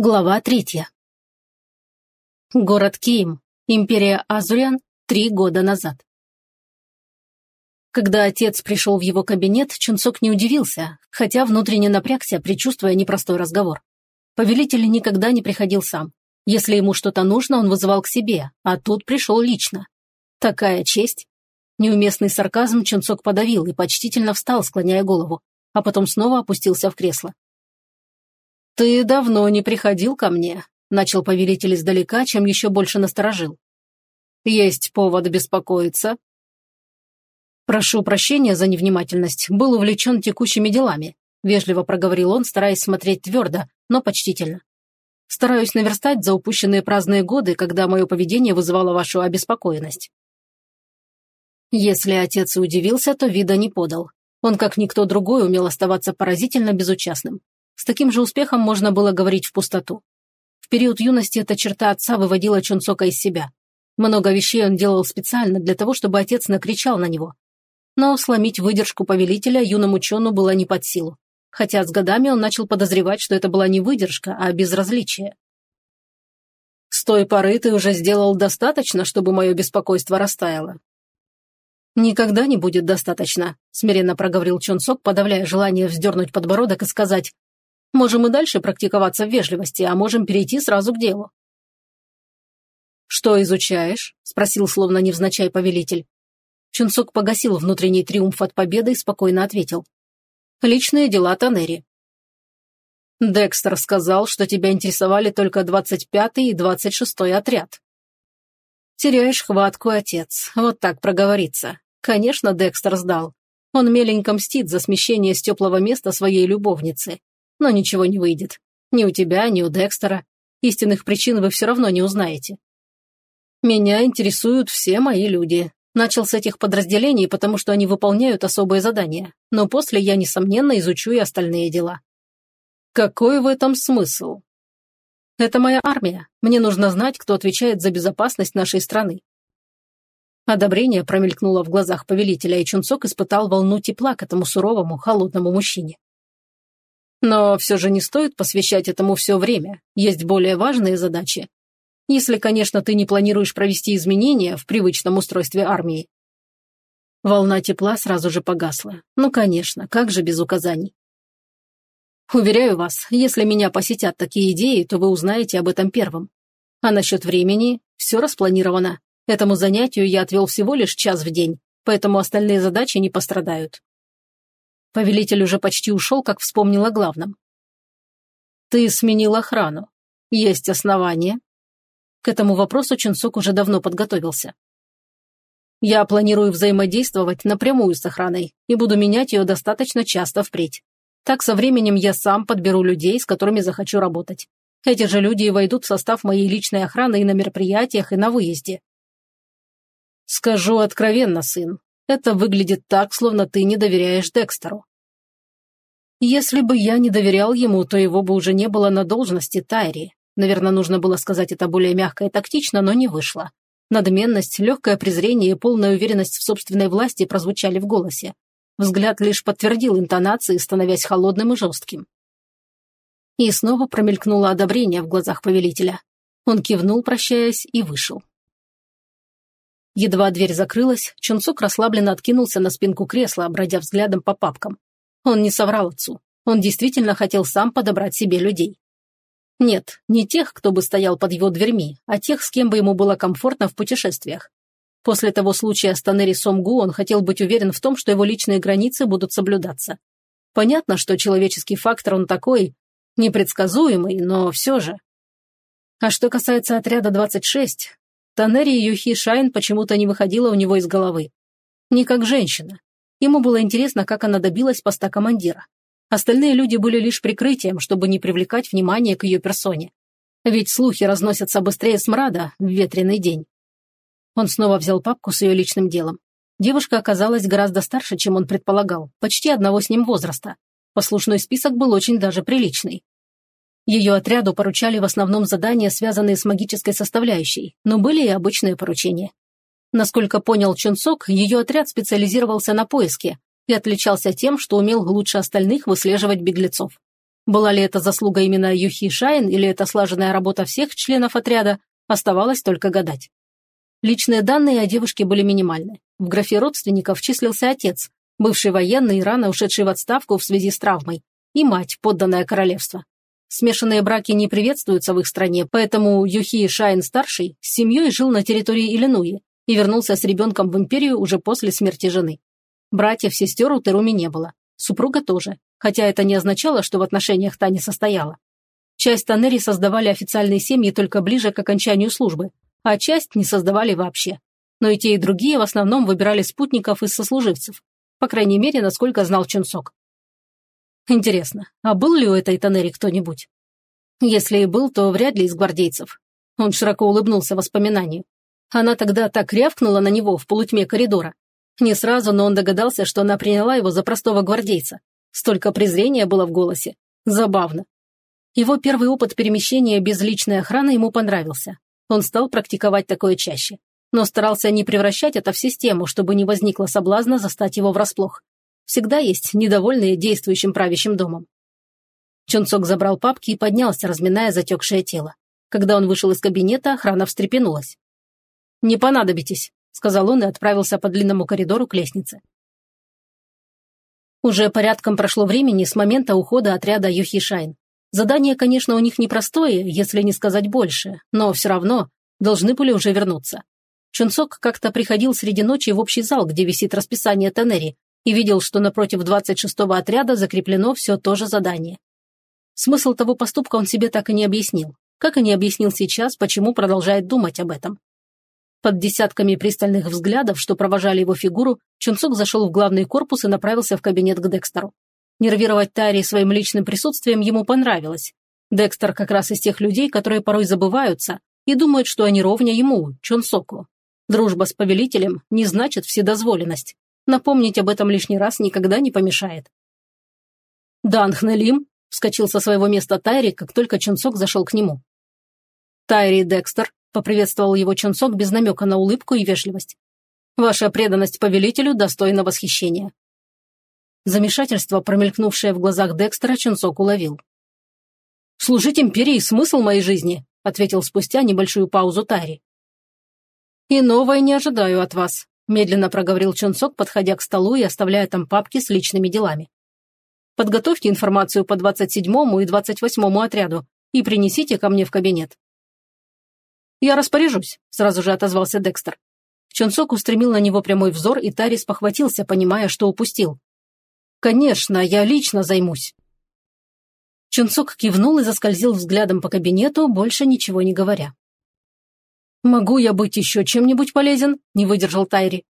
Глава третья. Город Киим, империя Азуриан, три года назад. Когда отец пришел в его кабинет, Чунцок не удивился, хотя внутренне напрягся, предчувствуя непростой разговор. Повелитель никогда не приходил сам. Если ему что-то нужно, он вызывал к себе, а тут пришел лично. Такая честь. Неуместный сарказм Чунцок подавил и почтительно встал, склоняя голову, а потом снова опустился в кресло. «Ты давно не приходил ко мне», – начал повелитель издалека, чем еще больше насторожил. «Есть повод беспокоиться?» «Прошу прощения за невнимательность, был увлечен текущими делами», – вежливо проговорил он, стараясь смотреть твердо, но почтительно. «Стараюсь наверстать за упущенные праздные годы, когда мое поведение вызывало вашу обеспокоенность». Если отец и удивился, то вида не подал. Он, как никто другой, умел оставаться поразительно безучастным. С таким же успехом можно было говорить в пустоту. В период юности эта черта отца выводила Чунцока из себя. Много вещей он делал специально для того, чтобы отец накричал на него. Но сломить выдержку повелителя юному Чону было не под силу. Хотя с годами он начал подозревать, что это была не выдержка, а безразличие. «С той поры ты уже сделал достаточно, чтобы мое беспокойство растаяло?» «Никогда не будет достаточно», – смиренно проговорил Чонсок, подавляя желание вздернуть подбородок и сказать Можем и дальше практиковаться в вежливости, а можем перейти сразу к делу. «Что изучаешь?» – спросил словно невзначай повелитель. Чунсок погасил внутренний триумф от победы и спокойно ответил. «Личные дела Танери». «Декстер сказал, что тебя интересовали только 25-й и 26-й отряд». «Теряешь хватку, отец. Вот так проговорится. Конечно, Декстер сдал. Он меленько мстит за смещение с теплого места своей любовницы но ничего не выйдет. Ни у тебя, ни у Декстера. Истинных причин вы все равно не узнаете. Меня интересуют все мои люди. Начал с этих подразделений, потому что они выполняют особые задания, но после я, несомненно, изучу и остальные дела. Какой в этом смысл? Это моя армия. Мне нужно знать, кто отвечает за безопасность нашей страны. Одобрение промелькнуло в глазах повелителя, и Чунцок испытал волну тепла к этому суровому, холодному мужчине. Но все же не стоит посвящать этому все время, есть более важные задачи. Если, конечно, ты не планируешь провести изменения в привычном устройстве армии. Волна тепла сразу же погасла. Ну, конечно, как же без указаний? Уверяю вас, если меня посетят такие идеи, то вы узнаете об этом первым. А насчет времени все распланировано. Этому занятию я отвел всего лишь час в день, поэтому остальные задачи не пострадают. Повелитель уже почти ушел, как вспомнил о главном. «Ты сменил охрану. Есть основания?» К этому вопросу Чунсок уже давно подготовился. «Я планирую взаимодействовать напрямую с охраной и буду менять ее достаточно часто впредь. Так со временем я сам подберу людей, с которыми захочу работать. Эти же люди и войдут в состав моей личной охраны и на мероприятиях, и на выезде. Скажу откровенно, сын, это выглядит так, словно ты не доверяешь Декстеру. Если бы я не доверял ему, то его бы уже не было на должности Тайри. Наверное, нужно было сказать это более мягко и тактично, но не вышло. Надменность, легкое презрение и полная уверенность в собственной власти прозвучали в голосе. Взгляд лишь подтвердил интонации, становясь холодным и жестким. И снова промелькнуло одобрение в глазах повелителя. Он кивнул, прощаясь, и вышел. Едва дверь закрылась, Чунцок расслабленно откинулся на спинку кресла, обродя взглядом по папкам. Он не соврал отцу. Он действительно хотел сам подобрать себе людей. Нет, не тех, кто бы стоял под его дверьми, а тех, с кем бы ему было комфортно в путешествиях. После того случая с Танери Сомгу он хотел быть уверен в том, что его личные границы будут соблюдаться. Понятно, что человеческий фактор он такой, непредсказуемый, но все же. А что касается отряда 26, Танери Юхи Шайн почему-то не выходила у него из головы. Не как женщина. Ему было интересно, как она добилась поста командира. Остальные люди были лишь прикрытием, чтобы не привлекать внимание к ее персоне. Ведь слухи разносятся быстрее смрада в ветреный день. Он снова взял папку с ее личным делом. Девушка оказалась гораздо старше, чем он предполагал, почти одного с ним возраста. Послушной список был очень даже приличный. Ее отряду поручали в основном задания, связанные с магической составляющей, но были и обычные поручения. Насколько понял Чунцок, ее отряд специализировался на поиске и отличался тем, что умел лучше остальных выслеживать беглецов. Была ли это заслуга именно Юхи Шайн или это слаженная работа всех членов отряда, оставалось только гадать. Личные данные о девушке были минимальны. В графе родственников числился отец, бывший военный, рано ушедший в отставку в связи с травмой, и мать, подданная королевства. Смешанные браки не приветствуются в их стране, поэтому Юхи Шайн-старший с семьей жил на территории Иллинуи и вернулся с ребенком в империю уже после смерти жены. Братьев-сестер у Теруми не было, супруга тоже, хотя это не означало, что в отношениях та не состояла. Часть Танери создавали официальные семьи только ближе к окончанию службы, а часть не создавали вообще. Но и те, и другие в основном выбирали спутников из сослуживцев. По крайней мере, насколько знал Чунсок. Интересно, а был ли у этой Танери кто-нибудь? Если и был, то вряд ли из гвардейцев. Он широко улыбнулся воспоминанию. Она тогда так рявкнула на него в полутьме коридора. Не сразу, но он догадался, что она приняла его за простого гвардейца. Столько презрения было в голосе. Забавно. Его первый опыт перемещения без личной охраны ему понравился. Он стал практиковать такое чаще. Но старался не превращать это в систему, чтобы не возникло соблазна застать его врасплох. Всегда есть недовольные действующим правящим домом. Чунцок забрал папки и поднялся, разминая затекшее тело. Когда он вышел из кабинета, охрана встрепенулась. «Не понадобитесь», — сказал он и отправился по длинному коридору к лестнице. Уже порядком прошло времени с момента ухода отряда Юхишайн. Задание, конечно, у них непростое, если не сказать больше, но все равно должны были уже вернуться. Чунцок как-то приходил среди ночи в общий зал, где висит расписание Тенери, и видел, что напротив 26-го отряда закреплено все то же задание. Смысл того поступка он себе так и не объяснил. Как и не объяснил сейчас, почему продолжает думать об этом. Под десятками пристальных взглядов, что провожали его фигуру, Чунцок зашел в главный корпус и направился в кабинет к Декстеру. Нервировать Тари своим личным присутствием ему понравилось. Декстер как раз из тех людей, которые порой забываются и думают, что они ровня ему, Чунсоку. Дружба с повелителем не значит вседозволенность. Напомнить об этом лишний раз никогда не помешает. «Данхнелим!» – вскочил со своего места Тайри, как только Чунсок зашел к нему. «Тайри Декстер», – поприветствовал его Чунсок без намека на улыбку и вежливость. «Ваша преданность повелителю достойна восхищения». Замешательство, промелькнувшее в глазах Декстера, Чунсок уловил. «Служить империи – смысл моей жизни», – ответил спустя небольшую паузу Тайри. «И новое не ожидаю от вас», – медленно проговорил Чунсок, подходя к столу и оставляя там папки с личными делами. «Подготовьте информацию по 27-му и 28-му отряду и принесите ко мне в кабинет. «Я распоряжусь», – сразу же отозвался Декстер. Чонсок устремил на него прямой взор, и Тарис похватился, понимая, что упустил. «Конечно, я лично займусь». Чунцок кивнул и заскользил взглядом по кабинету, больше ничего не говоря. «Могу я быть еще чем-нибудь полезен?» – не выдержал Тайри.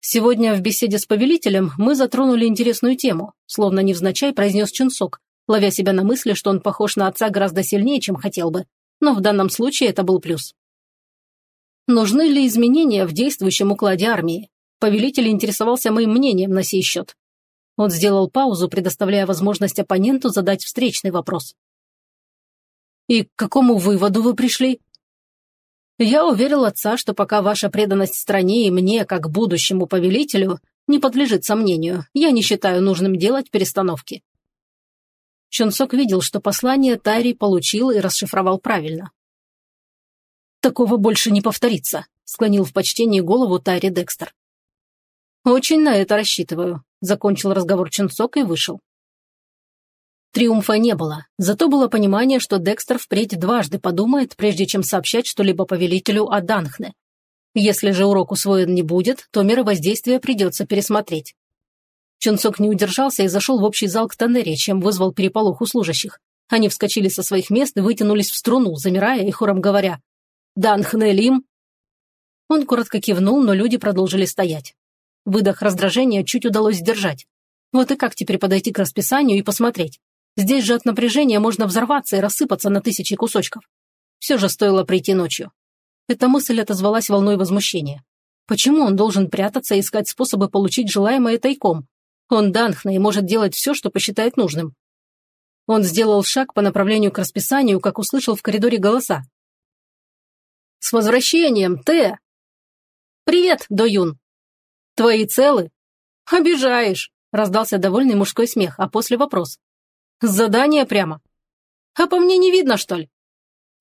«Сегодня в беседе с повелителем мы затронули интересную тему», словно невзначай произнес Чунсок, ловя себя на мысли, что он похож на отца гораздо сильнее, чем хотел бы но в данном случае это был плюс. Нужны ли изменения в действующем укладе армии? Повелитель интересовался моим мнением на сей счет. Он сделал паузу, предоставляя возможность оппоненту задать встречный вопрос. «И к какому выводу вы пришли?» «Я уверил отца, что пока ваша преданность стране и мне, как будущему повелителю, не подлежит сомнению, я не считаю нужным делать перестановки. Чонсок видел, что послание Тайри получил и расшифровал правильно. «Такого больше не повторится», — склонил в почтении голову Тайри Декстер. «Очень на это рассчитываю», — закончил разговор Чунцок и вышел. Триумфа не было, зато было понимание, что Декстер впредь дважды подумает, прежде чем сообщать что-либо повелителю о Данхне. Если же урок усвоен не будет, то меры воздействия придется пересмотреть. Чунцок не удержался и зашел в общий зал к Танере, чем вызвал переполох у служащих. Они вскочили со своих мест и вытянулись в струну, замирая и хором говоря «Дан Хнелим!». Он коротко кивнул, но люди продолжили стоять. Выдох раздражения чуть удалось сдержать. Вот и как теперь подойти к расписанию и посмотреть? Здесь же от напряжения можно взорваться и рассыпаться на тысячи кусочков. Все же стоило прийти ночью. Эта мысль отозвалась волной возмущения. Почему он должен прятаться и искать способы получить желаемое тайком? Он Данхна и может делать все, что посчитает нужным. Он сделал шаг по направлению к расписанию, как услышал в коридоре голоса. «С возвращением, Т!» «Привет, Доюн!» «Твои целы?» «Обижаешь!» – раздался довольный мужской смех, а после вопрос. Задание прямо. А по мне не видно, что ли?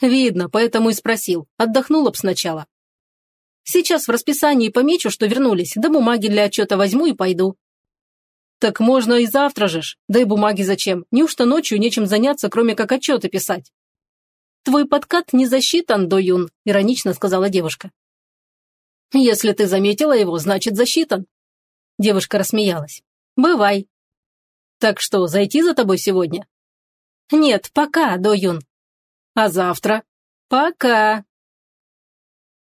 Видно, поэтому и спросил. Отдохнула б сначала. Сейчас в расписании помечу, что вернулись, да бумаги для отчета возьму и пойду. Так можно и завтра же ж. Да и бумаги зачем? Неужто ночью нечем заняться, кроме как отчеты писать? Твой подкат не засчитан, Доюн, иронично сказала девушка. Если ты заметила его, значит засчитан. Девушка рассмеялась. Бывай. Так что, зайти за тобой сегодня? Нет, пока, Доюн. А завтра? Пока.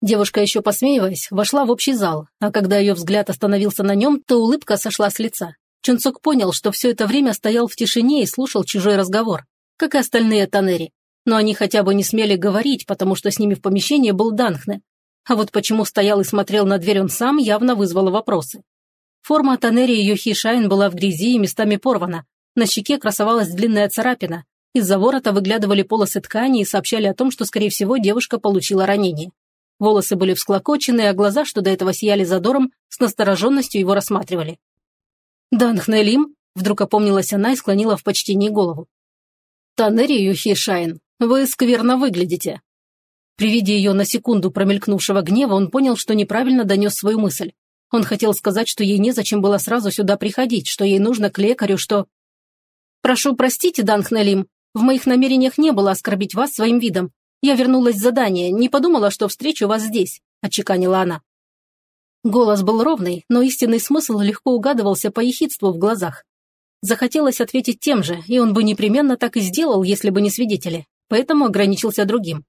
Девушка, еще посмеиваясь, вошла в общий зал, а когда ее взгляд остановился на нем, то улыбка сошла с лица. Чунцок понял, что все это время стоял в тишине и слушал чужой разговор, как и остальные Танери. Но они хотя бы не смели говорить, потому что с ними в помещении был Данхне. А вот почему стоял и смотрел на дверь он сам, явно вызвало вопросы. Форма Танери Йохи Шайн была в грязи и местами порвана. На щеке красовалась длинная царапина. Из-за ворота выглядывали полосы ткани и сообщали о том, что, скорее всего, девушка получила ранение. Волосы были всклокочены, а глаза, что до этого сияли задором, с настороженностью его рассматривали. «Данхнелим?» – вдруг опомнилась она и склонила в почтении голову. «Танери Юхишайн, вы скверно выглядите». При виде ее на секунду промелькнувшего гнева он понял, что неправильно донес свою мысль. Он хотел сказать, что ей незачем было сразу сюда приходить, что ей нужно к лекарю, что... «Прошу простите, Данхнелим, в моих намерениях не было оскорбить вас своим видом. Я вернулась с задания, не подумала, что встречу вас здесь», – отчеканила она. Голос был ровный, но истинный смысл легко угадывался по ехидству в глазах. Захотелось ответить тем же, и он бы непременно так и сделал, если бы не свидетели, поэтому ограничился другим.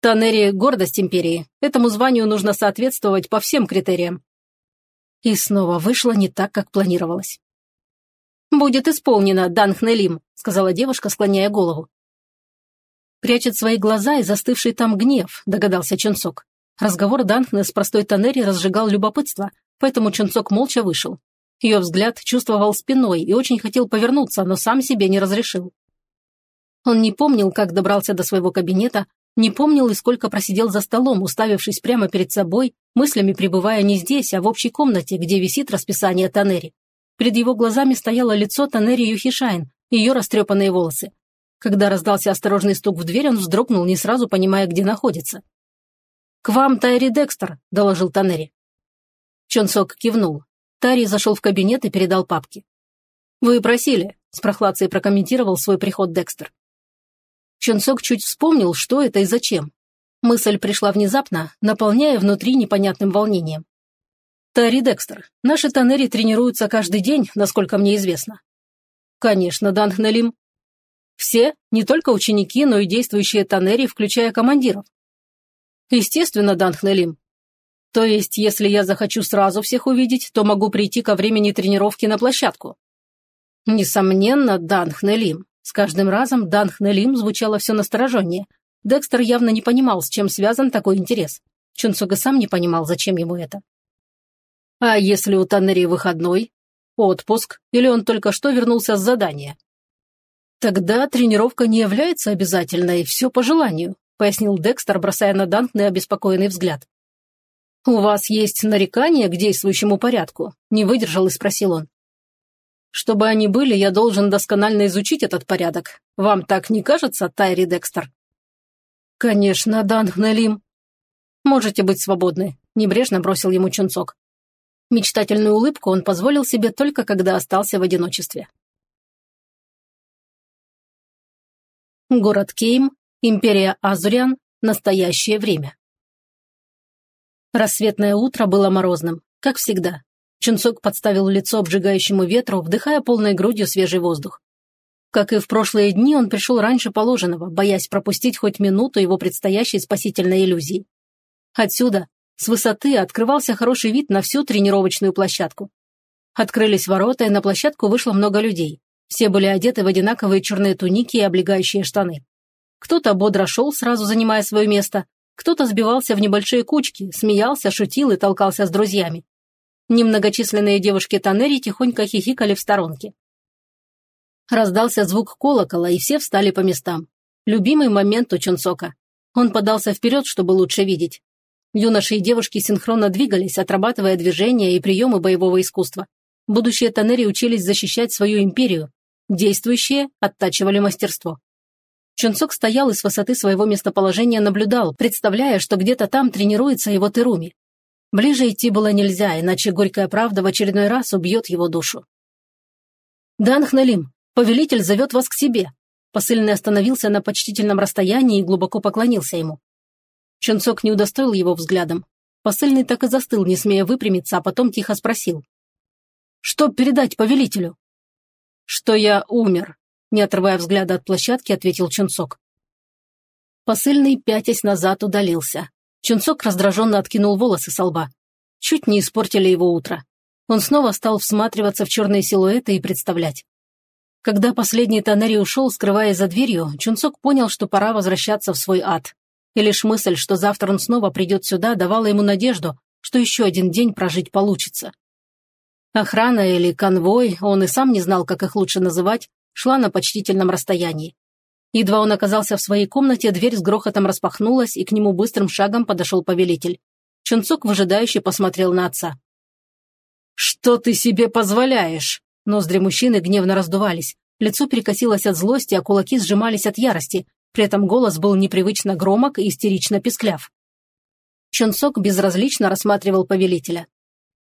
Танери – гордость империи. Этому званию нужно соответствовать по всем критериям. И снова вышло не так, как планировалось. «Будет исполнено, Данхнелим», – сказала девушка, склоняя голову. Прячет свои глаза и застывший там гнев, догадался Чунцок. Разговор Данхны с простой Танери разжигал любопытство, поэтому Чунцок молча вышел. Ее взгляд чувствовал спиной и очень хотел повернуться, но сам себе не разрешил. Он не помнил, как добрался до своего кабинета, не помнил и сколько просидел за столом, уставившись прямо перед собой, мыслями пребывая не здесь, а в общей комнате, где висит расписание Танери. Перед его глазами стояло лицо Танери Юхишайн, ее растрепанные волосы. Когда раздался осторожный стук в дверь, он вздрогнул, не сразу понимая, где находится. «К вам, Тайри Декстер», – доложил Танери. Чонсок кивнул. Тари зашел в кабинет и передал папки. «Вы просили», – с прохладцей прокомментировал свой приход Декстер. Чонсок чуть вспомнил, что это и зачем. Мысль пришла внезапно, наполняя внутри непонятным волнением. «Тари Декстер, наши Танери тренируются каждый день, насколько мне известно». «Конечно, Данхнелим», все, не только ученики, но и действующие Танери, включая командиров. Естественно, Данхнелим. То есть, если я захочу сразу всех увидеть, то могу прийти ко времени тренировки на площадку. Несомненно, Данхнелим. С каждым разом Данхнелим звучало все настороженнее. Декстер явно не понимал, с чем связан такой интерес. Чунцуга сам не понимал, зачем ему это. А если у Таннери выходной? Отпуск? Или он только что вернулся с задания? «Тогда тренировка не является обязательной, все по желанию», пояснил Декстер, бросая на Дантне обеспокоенный взгляд. «У вас есть нарекания к действующему порядку?» не выдержал и спросил он. «Чтобы они были, я должен досконально изучить этот порядок. Вам так не кажется, Тайри Декстер?» «Конечно, Данхналим». «Можете быть свободны», – небрежно бросил ему Чунцок. Мечтательную улыбку он позволил себе только когда остался в одиночестве. Город Кейм, Империя Азуриан, настоящее время. Рассветное утро было морозным, как всегда. Чунцок подставил лицо обжигающему ветру, вдыхая полной грудью свежий воздух. Как и в прошлые дни, он пришел раньше положенного, боясь пропустить хоть минуту его предстоящей спасительной иллюзии. Отсюда, с высоты, открывался хороший вид на всю тренировочную площадку. Открылись ворота, и на площадку вышло много людей. Все были одеты в одинаковые черные туники и облегающие штаны. Кто-то бодро шел, сразу занимая свое место, кто-то сбивался в небольшие кучки, смеялся, шутил и толкался с друзьями. Немногочисленные девушки Танери тихонько хихикали в сторонке. Раздался звук колокола, и все встали по местам. Любимый момент у Чунсока. Он подался вперед, чтобы лучше видеть. Юноши и девушки синхронно двигались, отрабатывая движения и приемы боевого искусства. Будущие Танери учились защищать свою империю, действующие оттачивали мастерство. Чунцок стоял и с высоты своего местоположения наблюдал, представляя, что где-то там тренируется его Теруми. Ближе идти было нельзя, иначе горькая правда в очередной раз убьет его душу. «Данхналим, повелитель зовет вас к себе». Посыльный остановился на почтительном расстоянии и глубоко поклонился ему. Чунцок не удостоил его взглядом. Посыльный так и застыл, не смея выпрямиться, а потом тихо спросил. «Что передать повелителю?» «Что я умер», не отрывая взгляда от площадки, ответил Чунцок. Посыльный, пятясь назад, удалился. Чунцок раздраженно откинул волосы со лба. Чуть не испортили его утро. Он снова стал всматриваться в черные силуэты и представлять. Когда последний Танери ушел, скрываясь за дверью, Чунцок понял, что пора возвращаться в свой ад. И лишь мысль, что завтра он снова придет сюда, давала ему надежду, что еще один день прожить получится. Охрана или конвой, он и сам не знал, как их лучше называть, шла на почтительном расстоянии. Едва он оказался в своей комнате, дверь с грохотом распахнулась, и к нему быстрым шагом подошел повелитель. Чунцок выжидающе посмотрел на отца. «Что ты себе позволяешь?» Ноздри мужчины гневно раздувались. Лицо перекосилось от злости, а кулаки сжимались от ярости. При этом голос был непривычно громок и истерично пискляв. Чунцок безразлично рассматривал повелителя.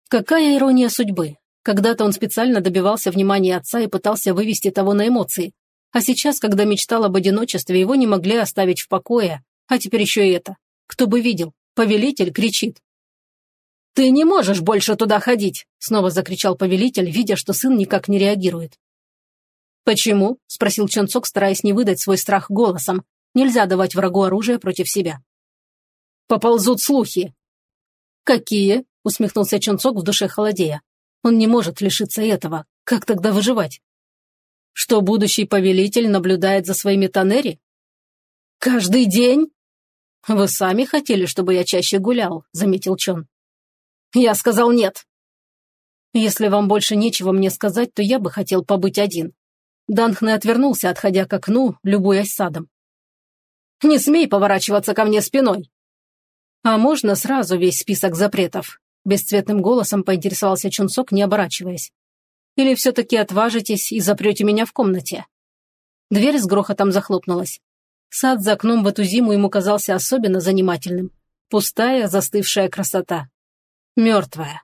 Какая ирония судьбы. Когда-то он специально добивался внимания отца и пытался вывести того на эмоции. А сейчас, когда мечтал об одиночестве, его не могли оставить в покое. А теперь еще и это. Кто бы видел, повелитель кричит. «Ты не можешь больше туда ходить!» – снова закричал повелитель, видя, что сын никак не реагирует. «Почему?» – спросил Чонцок, стараясь не выдать свой страх голосом. Нельзя давать врагу оружие против себя. «Поползут слухи». «Какие?» – усмехнулся Чонцок в душе холодея. Он не может лишиться этого. Как тогда выживать? Что будущий повелитель наблюдает за своими Танери? Каждый день? Вы сами хотели, чтобы я чаще гулял, заметил Чон. Я сказал нет. Если вам больше нечего мне сказать, то я бы хотел побыть один. Данхне отвернулся, отходя к окну, любуясь садом. «Не смей поворачиваться ко мне спиной!» «А можно сразу весь список запретов?» Бесцветным голосом поинтересовался Чунсок, не оборачиваясь. «Или все-таки отважитесь и запрете меня в комнате?» Дверь с грохотом захлопнулась. Сад за окном в эту зиму ему казался особенно занимательным. Пустая, застывшая красота. Мертвая.